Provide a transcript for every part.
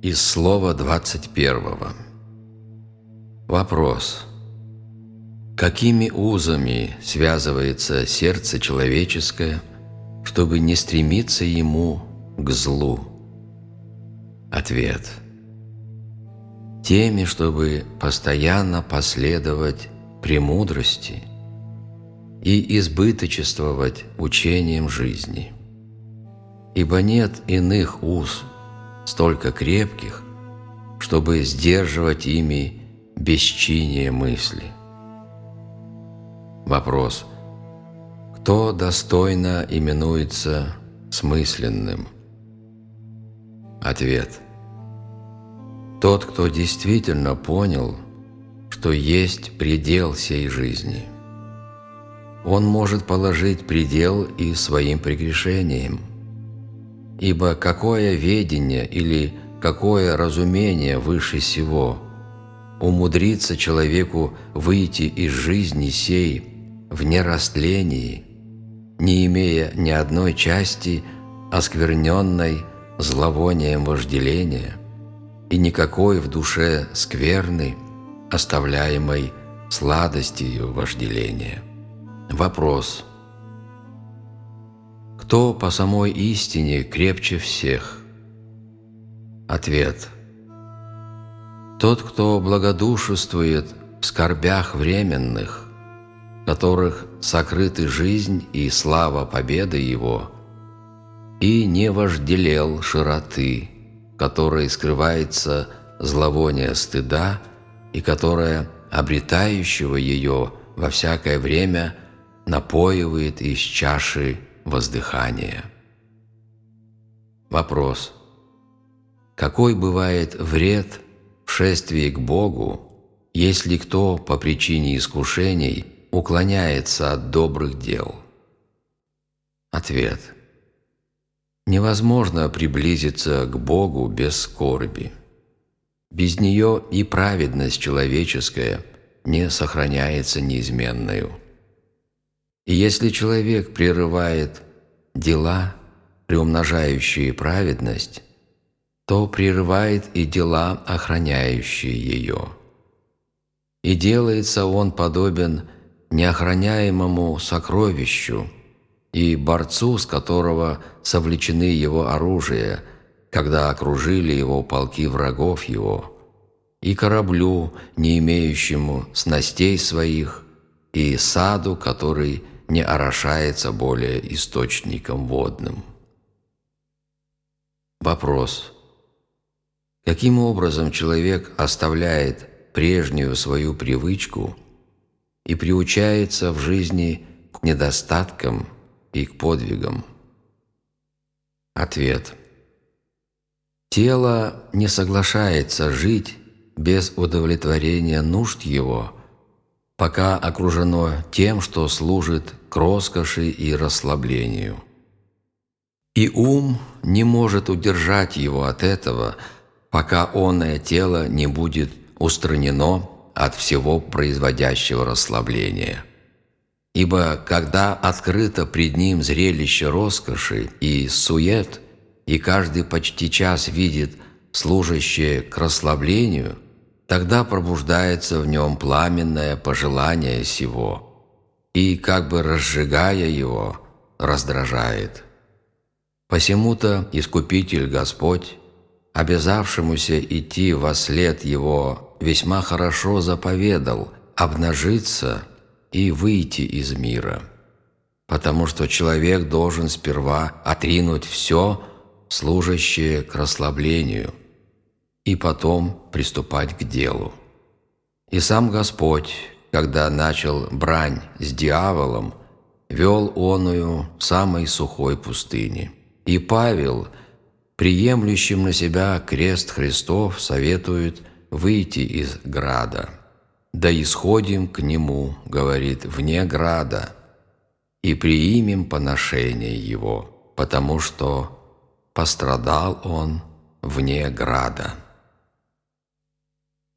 Из слова 21. Вопрос. Какими узами связывается сердце человеческое, чтобы не стремиться ему к злу? Ответ. Теми, чтобы постоянно последовать премудрости и избыточествовать учением жизни. Ибо нет иных уз столько крепких, чтобы сдерживать ими бесчиние мысли. Вопрос. Кто достойно именуется смысленным? Ответ. Тот, кто действительно понял, что есть предел сей жизни. Он может положить предел и своим прегрешениям. Ибо какое ведение или какое разумение выше всего умудрится человеку выйти из жизни сей в нерастлении, не имея ни одной части оскверненной зловонием вожделения и никакой в душе скверны, оставляемой сладостью вожделения. Вопрос. Кто по самой истине крепче всех? Ответ. Тот, кто благодушествует в скорбях временных, которых сокрыты жизнь и слава победы его, и не вожделел широты, которой скрывается зловоние стыда и которая обретающего ее во всякое время напоивает из чаши воздыхания. Вопрос. Какой бывает вред в шествии к Богу, если кто по причине искушений уклоняется от добрых дел? Ответ. Невозможно приблизиться к Богу без скорби. Без нее и праведность человеческая не сохраняется неизменную. И если человек прерывает дела, приумножающие праведность, то прерывает и дела, охраняющие ее. И делается он подобен неохраняемому сокровищу и борцу, с которого совлечены его оружия, когда окружили его полки врагов его, и кораблю, не имеющему снастей своих, и саду, который не орошается более источником водным. Вопрос. Каким образом человек оставляет прежнюю свою привычку и приучается в жизни к недостаткам и к подвигам? Ответ. Тело не соглашается жить без удовлетворения нужд его, пока окружено тем, что служит к роскоши и расслаблению. И ум не может удержать его от этого, пока онное тело не будет устранено от всего производящего расслабления. Ибо когда открыто пред ним зрелище роскоши и сует, и каждый почти час видит служащее к расслаблению, тогда пробуждается в нем пламенное пожелание сего – и, как бы разжигая его, раздражает. Посему-то Искупитель Господь, обязавшемуся идти во след Его, весьма хорошо заповедал обнажиться и выйти из мира, потому что человек должен сперва отринуть все, служащее к расслаблению, и потом приступать к делу. И сам Господь, когда начал брань с дьяволом, вел оную в самой сухой пустыне. И Павел, приемлющим на себя крест Христов, советует выйти из града. «Да исходим к нему, — говорит, — вне града, и приимем поношение его, потому что пострадал он вне града».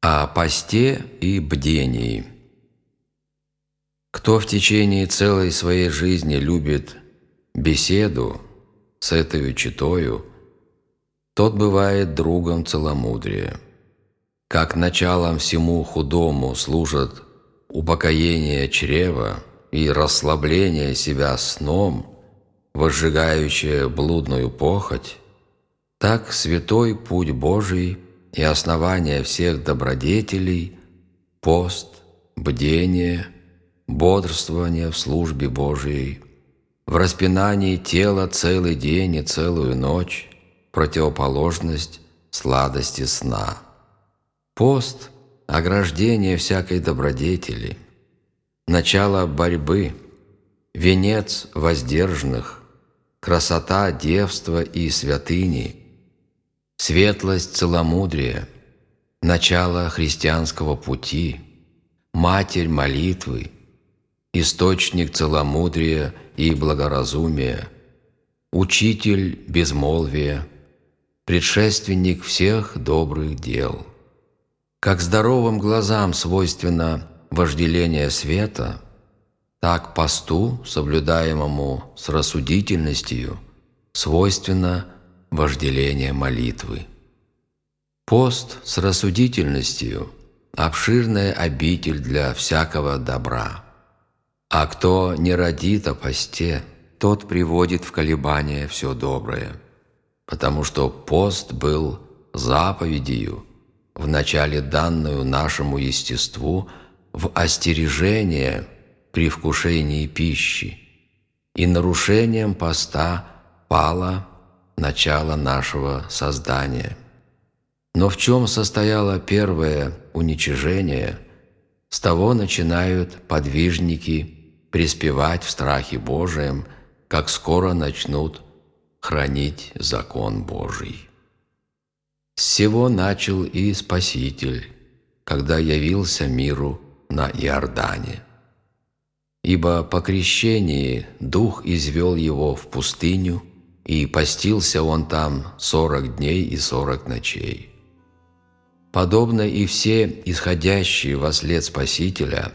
О посте и бдении – кто в течение целой своей жизни любит беседу с этой читою, тот бывает другом целомудрия. Как началом всему худому служат упокоение чрева и расслабление себя сном, возжигающее блудную похоть, так святой путь Божий и основание всех добродетелей – пост, бдение, бодрствование в службе Божией, в распинании тела целый день и целую ночь, противоположность сладости сна. Пост – ограждение всякой добродетели, начало борьбы, венец воздержанных, красота девства и святыни – Светлость целомудрия, начало христианского пути, матерь молитвы, источник целомудрия и благоразумия, учитель безмолвия, предшественник всех добрых дел. Как здоровым глазам свойственно вожделение света, так посту, соблюдаемому с рассудительностью, свойственно вожделение молитвы. Пост с рассудительностью – обширная обитель для всякого добра. А кто не родит о посте, тот приводит в колебания все доброе, потому что пост был заповедью, вначале данную нашему естеству в остережение при вкушении пищи, и нарушением поста пала начало нашего создания. Но в чем состояло первое уничижение, с того начинают подвижники приспевать в страхе Божием, как скоро начнут хранить закон Божий. С всего начал и Спаситель, когда явился миру на Иордане. Ибо по крещении Дух извел его в пустыню – и постился он там сорок дней и сорок ночей. Подобно и все исходящие во след Спасителя,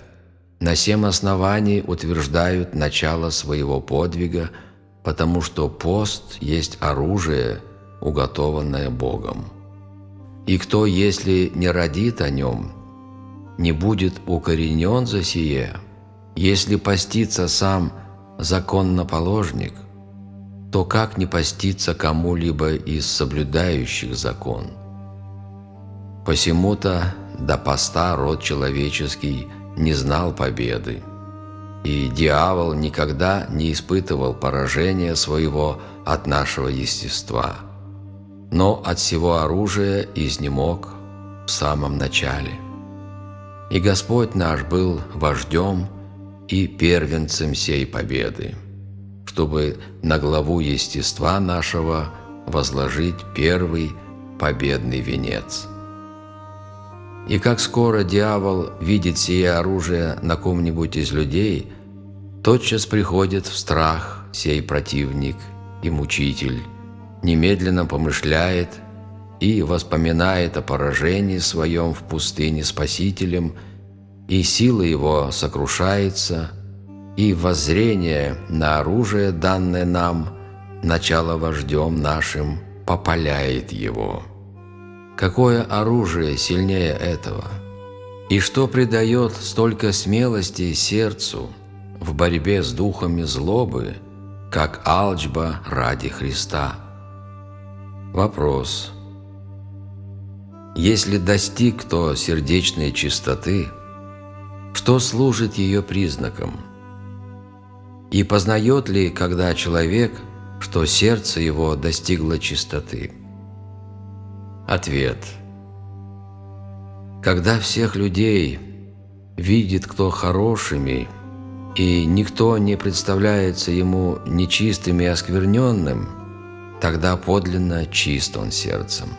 на семь оснований утверждают начало своего подвига, потому что пост есть оружие, уготованное Богом. И кто, если не родит о нем, не будет укоренен за сие, если постится сам законноположник – то как не поститься кому-либо из соблюдающих закон? Посему-то до поста род человеческий не знал победы, и дьявол никогда не испытывал поражения своего от нашего естества, но от всего оружия изнемог в самом начале. И Господь наш был вождем и первенцем сей победы чтобы на главу естества нашего возложить первый победный венец. И как скоро дьявол видит сие оружие на ком-нибудь из людей, тотчас приходит в страх сей противник и мучитель, немедленно помышляет и воспоминает о поражении своем в пустыне Спасителем, и сила его сокрушается – и воззрение на оружие, данное нам, начало вождем нашим, попаляет его. Какое оружие сильнее этого? И что придает столько смелости сердцу в борьбе с духами злобы, как алчба ради Христа? Вопрос. Если достиг кто сердечной чистоты, что служит ее признаком – и познает ли, когда человек, что сердце его достигло чистоты? Ответ. Когда всех людей видит кто хорошими, и никто не представляется ему нечистым и оскверненным, тогда подлинно чист он сердцем.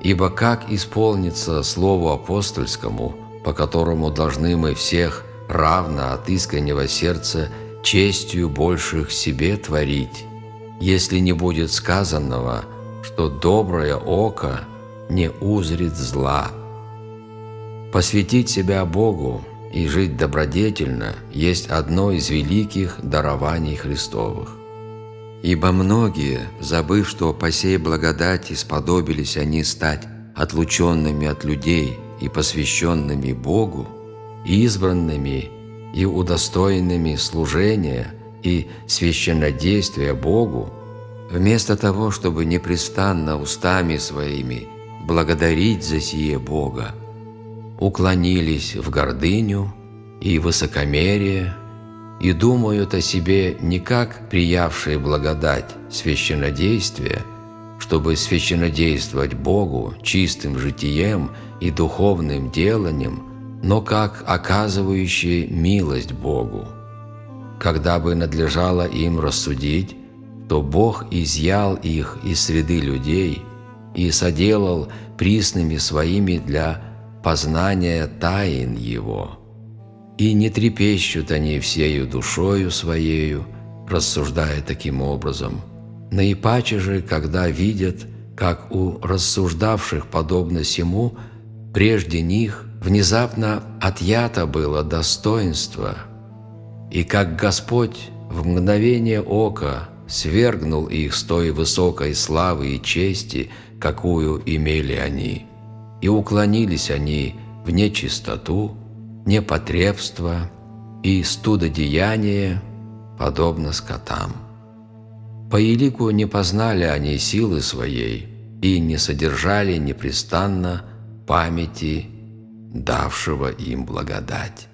Ибо как исполнится слову апостольскому, по которому должны мы всех равно от искреннего сердца честью больших себе творить, если не будет сказанного, что доброе око не узрит зла. Посвятить себя Богу и жить добродетельно есть одно из великих дарований Христовых. Ибо многие, забыв, что по сей благодати сподобились они стать отлученными от людей и посвященными Богу, избранными и удостоенными служения и священнодействия Богу, вместо того, чтобы непрестанно устами своими благодарить за сие Бога, уклонились в гордыню и высокомерие и думают о себе не как приявшие благодать священнодействия, чтобы священодействовать Богу чистым житием и духовным деланием, но как оказывающие милость Богу. Когда бы надлежало им рассудить, то Бог изъял их из среды людей и соделал присными своими для познания тайн Его. И не трепещут они всею душою Своею, рассуждая таким образом. Наипаче же, когда видят, как у рассуждавших подобно сему, прежде них внезапно отъято было достоинство, и как Господь в мгновение ока свергнул их с той высокой славы и чести, какую имели они, и уклонились они в нечистоту, непотребство и студодеяние, подобно скотам. По елику не познали они силы своей и не содержали непрестанно памяти давшего им благодать.